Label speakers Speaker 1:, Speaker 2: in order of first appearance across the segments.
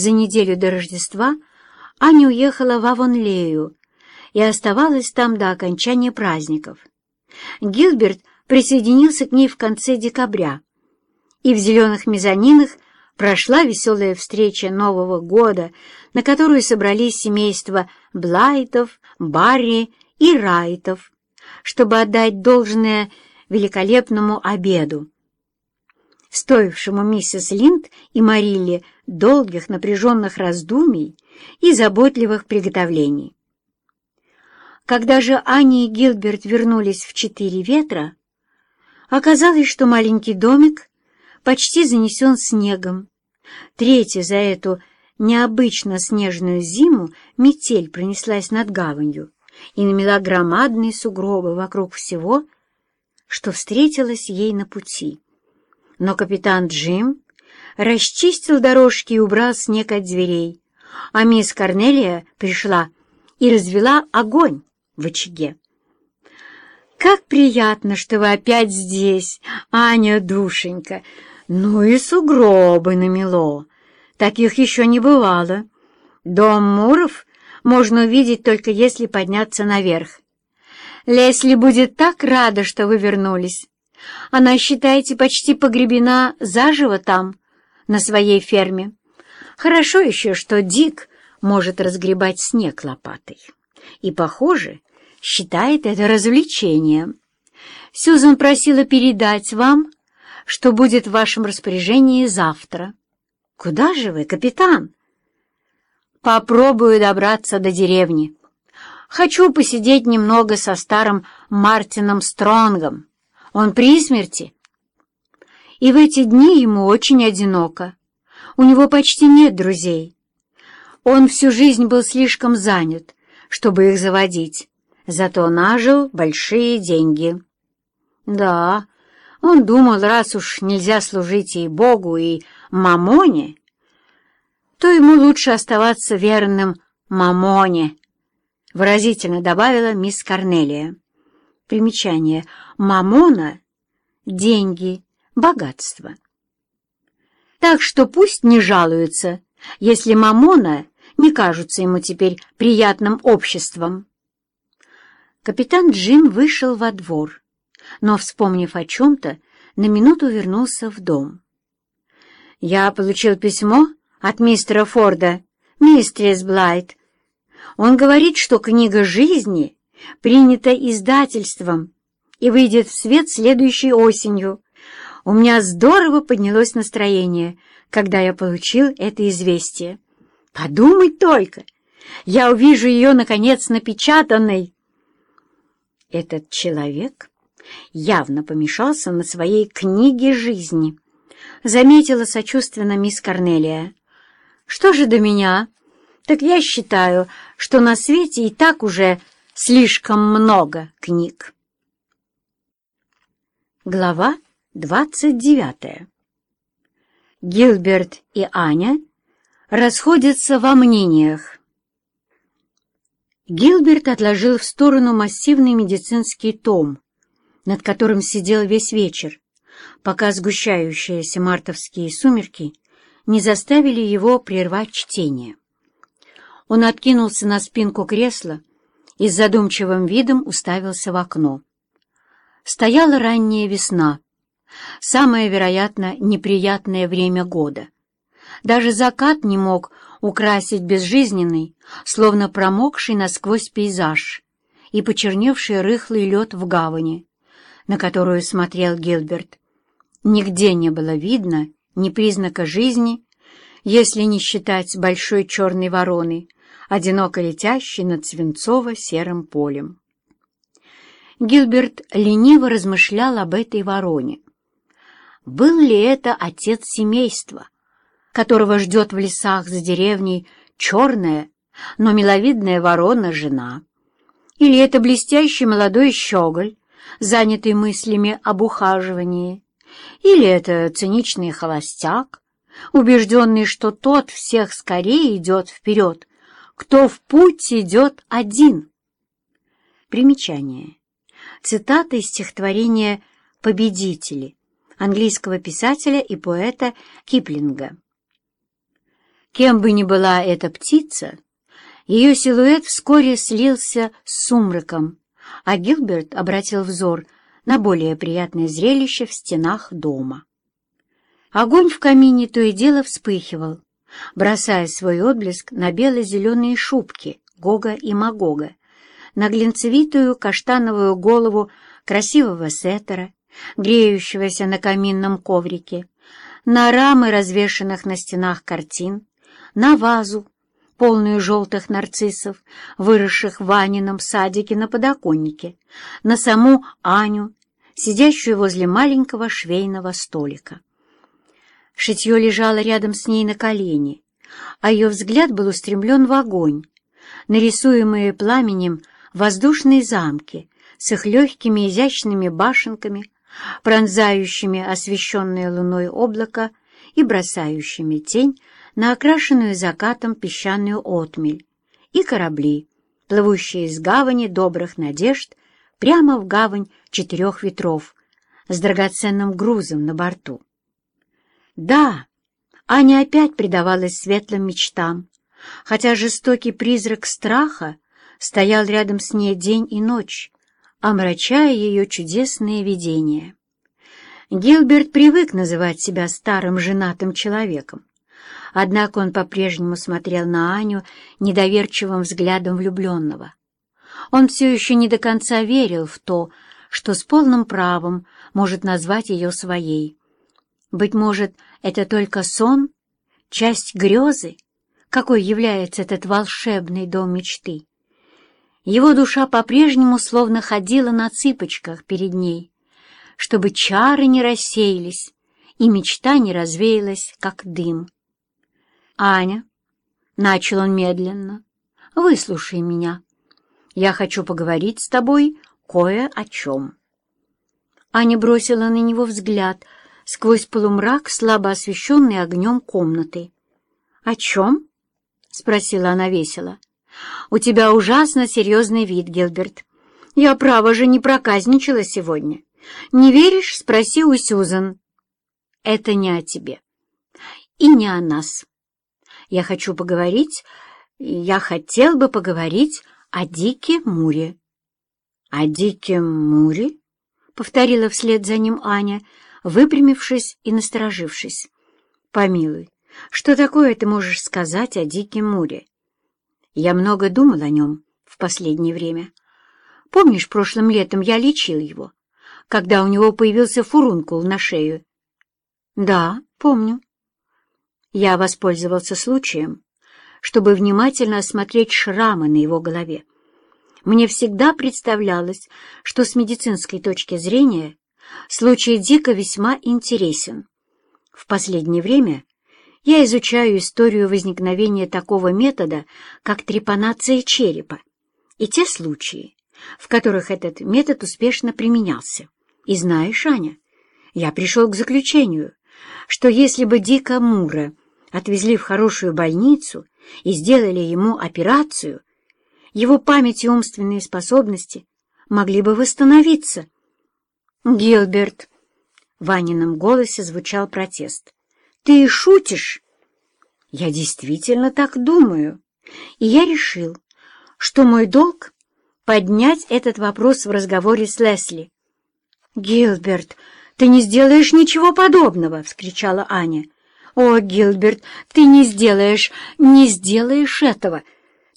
Speaker 1: За неделю до Рождества Аня уехала в Авонлею и оставалась там до окончания праздников. Гилберт присоединился к ней в конце декабря, и в «Зеленых мезонинах» прошла веселая встреча Нового года, на которую собрались семейства Блайтов, Барри и Райтов, чтобы отдать должное великолепному обеду, стоившему миссис Линд и Марилле долгих напряженных раздумий и заботливых приготовлений. Когда же Аня и Гилберт вернулись в четыре ветра, оказалось, что маленький домик почти занесен снегом. Третья за эту необычно снежную зиму метель пронеслась над гаванью и намела громадные сугробы вокруг всего, что встретилось ей на пути. Но капитан Джим расчистил дорожки и убрал снег от дверей, а мисс Корнелия пришла и развела огонь в очаге. «Как приятно, что вы опять здесь, Аня, душенька! Ну и сугробы намело! Таких еще не бывало. Дом Муров можно увидеть только если подняться наверх. Лесли будет так рада, что вы вернулись. Она, считаете, почти погребена заживо там, на своей ферме. Хорошо еще, что Дик может разгребать снег лопатой. И, похоже, считает это развлечением. Сюзан просила передать вам, что будет в вашем распоряжении завтра. Куда же вы, капитан? Попробую добраться до деревни. Хочу посидеть немного со старым Мартином Стронгом. Он при смерти. И в эти дни ему очень одиноко. У него почти нет друзей. Он всю жизнь был слишком занят, чтобы их заводить, зато нажил большие деньги. Да, он думал, раз уж нельзя служить и Богу, и Мамоне, то ему лучше оставаться верным Мамоне, выразительно добавила мисс Корнелия. Примечание. Мамона — деньги, богатство. Так что пусть не жалуются, если Мамона не кажутся ему теперь приятным обществом. Капитан Джим вышел во двор, но, вспомнив о чем-то, на минуту вернулся в дом. «Я получил письмо от мистера Форда, мистерс Блайт. Он говорит, что книга жизни принята издательством и выйдет в свет следующей осенью. У меня здорово поднялось настроение, когда я получил это известие. Подумать только! Я увижу ее, наконец, напечатанной. Этот человек явно помешался на своей книге жизни, заметила сочувственно мисс Корнелия. Что же до меня? Так я считаю, что на свете и так уже слишком много книг. Глава двадцать девятая Гилберт и Аня расходятся во мнениях. Гилберт отложил в сторону массивный медицинский том, над которым сидел весь вечер, пока сгущающиеся мартовские сумерки не заставили его прервать чтение. Он откинулся на спинку кресла и с задумчивым видом уставился в окно. Стояла ранняя весна, самое, вероятно, неприятное время года. Даже закат не мог украсить безжизненный, словно промокший насквозь пейзаж и почерневший рыхлый лед в гавани, на которую смотрел Гилберт. Нигде не было видно ни признака жизни, если не считать большой черной вороны, одиноко летящей над свинцово-серым полем. Гилберт лениво размышлял об этой вороне. Был ли это отец семейства, которого ждет в лесах за деревней черная, но миловидная ворона-жена? Или это блестящий молодой щеголь, занятый мыслями об ухаживании? Или это циничный холостяк, убежденный, что тот всех скорее идет вперед, кто в путь идет один? Примечание. Цитата из стихотворения «Победители» английского писателя и поэта Киплинга. Кем бы ни была эта птица, ее силуэт вскоре слился с сумраком, а Гилберт обратил взор на более приятное зрелище в стенах дома. Огонь в камине то и дело вспыхивал, бросая свой отблеск на бело-зеленые шубки Гога и Магога, на глинцевитую каштановую голову красивого сеттера, греющегося на каминном коврике, на рамы развешанных на стенах картин, на вазу, полную желтых нарциссов, выросших в Анином садике на подоконнике, на саму Аню, сидящую возле маленького швейного столика. Шитье лежало рядом с ней на колени, а ее взгляд был устремлен в огонь, нарисуемые пламенем воздушные замки с их легкими изящными башенками, пронзающими освещенное луной облако и бросающими тень на окрашенную закатом песчаную отмель, и корабли, плывущие из гавани добрых надежд прямо в гавань четырех ветров с драгоценным грузом на борту. Да, Аня опять предавалась светлым мечтам, хотя жестокий призрак страха стоял рядом с ней день и ночь, омрачая ее чудесные видения. Гилберт привык называть себя старым женатым человеком, однако он по-прежнему смотрел на Аню недоверчивым взглядом влюбленного. Он все еще не до конца верил в то, что с полным правом может назвать ее своей. Быть может, это только сон, часть грезы, какой является этот волшебный дом мечты. Его душа по-прежнему словно ходила на цыпочках перед ней, чтобы чары не рассеялись и мечта не развеялась, как дым. «Аня», — начал он медленно, — «выслушай меня. Я хочу поговорить с тобой кое о чем». Аня бросила на него взгляд сквозь полумрак, слабо освещенный огнем комнаты. «О чем?» — спросила она весело. «У тебя ужасно серьезный вид, Гилберт. Я, право же, не проказничала сегодня. Не веришь? Спроси у Сюзан». «Это не о тебе и не о нас. Я хочу поговорить, я хотел бы поговорить о Дике Муре». «О Дике Муре?» — повторила вслед за ним Аня, выпрямившись и насторожившись. «Помилуй, что такое ты можешь сказать о Дике Муре? Я много думал о нем в последнее время. Помнишь, прошлым летом я лечил его, когда у него появился фурункул на шею? Да, помню. Я воспользовался случаем, чтобы внимательно осмотреть шрамы на его голове. Мне всегда представлялось, что с медицинской точки зрения случай Дика весьма интересен. В последнее время я изучаю историю возникновения такого метода, как трепанация черепа, и те случаи, в которых этот метод успешно применялся. И знаешь, Аня, я пришел к заключению, что если бы Дика Мура отвезли в хорошую больницу и сделали ему операцию, его память и умственные способности могли бы восстановиться. «Гилберт!» — в Ванином голосе звучал протест. Ты шутишь? Я действительно так думаю. И я решил, что мой долг — поднять этот вопрос в разговоре с Лесли. «Гилберт, ты не сделаешь ничего подобного!» — вскричала Аня. «О, Гилберт, ты не сделаешь, не сделаешь этого!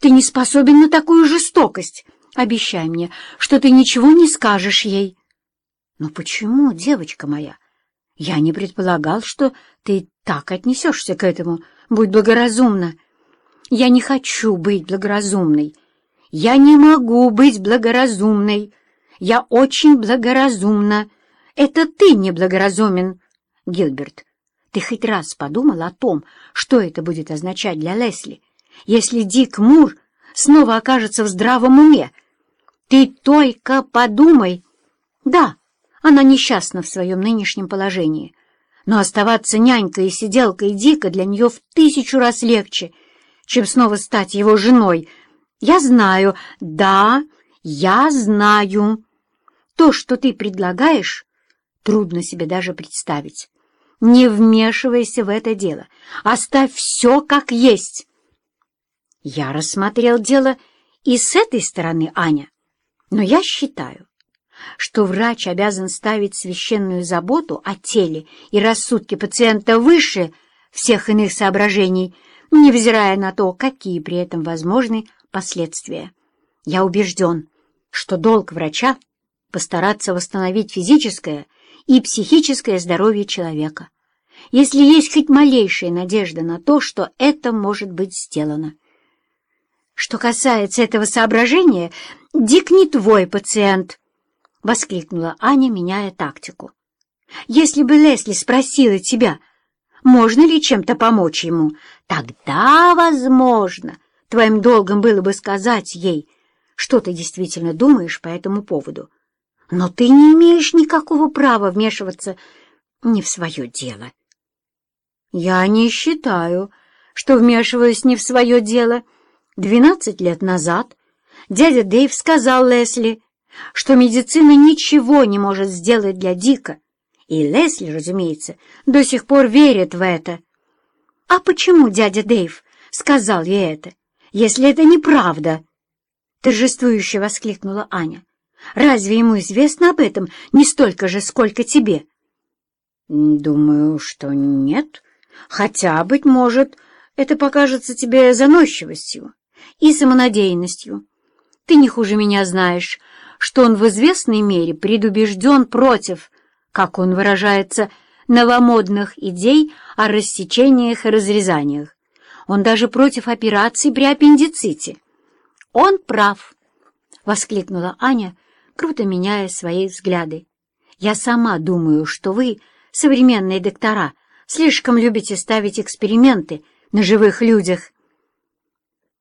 Speaker 1: Ты не способен на такую жестокость! Обещай мне, что ты ничего не скажешь ей!» «Но почему, девочка моя? Я не предполагал, что ты так отнесешься к этому. Будь благоразумна. Я не хочу быть благоразумной. Я не могу быть благоразумной. Я очень благоразумна. Это ты неблагоразумен. Гилберт, ты хоть раз подумал о том, что это будет означать для Лесли, если Дик Мур снова окажется в здравом уме? Ты только подумай. Да, она несчастна в своем нынешнем положении, но оставаться нянькой и сиделкой дико для нее в тысячу раз легче, чем снова стать его женой. Я знаю, да, я знаю. То, что ты предлагаешь, трудно себе даже представить. Не вмешивайся в это дело. Оставь все как есть. Я рассмотрел дело и с этой стороны, Аня. Но я считаю, что врач обязан ставить священную заботу о теле и рассудке пациента выше всех иных соображений, невзирая на то, какие при этом возможны последствия. Я убежден, что долг врача — постараться восстановить физическое и психическое здоровье человека, если есть хоть малейшая надежда на то, что это может быть сделано. Что касается этого соображения, Дик не твой пациент, — воскликнула Аня, меняя тактику. Если бы Лесли спросила тебя, можно ли чем-то помочь ему, тогда, возможно, твоим долгом было бы сказать ей, что ты действительно думаешь по этому поводу. Но ты не имеешь никакого права вмешиваться не в свое дело. Я не считаю, что вмешиваюсь не в свое дело. Двенадцать лет назад дядя Дэйв сказал Лесли, что медицина ничего не может сделать для Дика, и Лесли, разумеется, до сих пор верит в это. «А почему дядя Дэйв сказал ей это, если это неправда?» Торжествующе воскликнула Аня. «Разве ему известно об этом не столько же, сколько тебе?» «Думаю, что нет. Хотя, быть может, это покажется тебе заносчивостью и самонадеянностью. Ты не хуже меня знаешь, что он в известной мере предубежден против, как он выражается, новомодных идей о рассечениях и разрезаниях. Он даже против операций при аппендиците. Он прав, — воскликнула Аня, круто меняя свои взгляды. Я сама думаю, что вы, современные доктора, слишком любите ставить эксперименты на живых людях.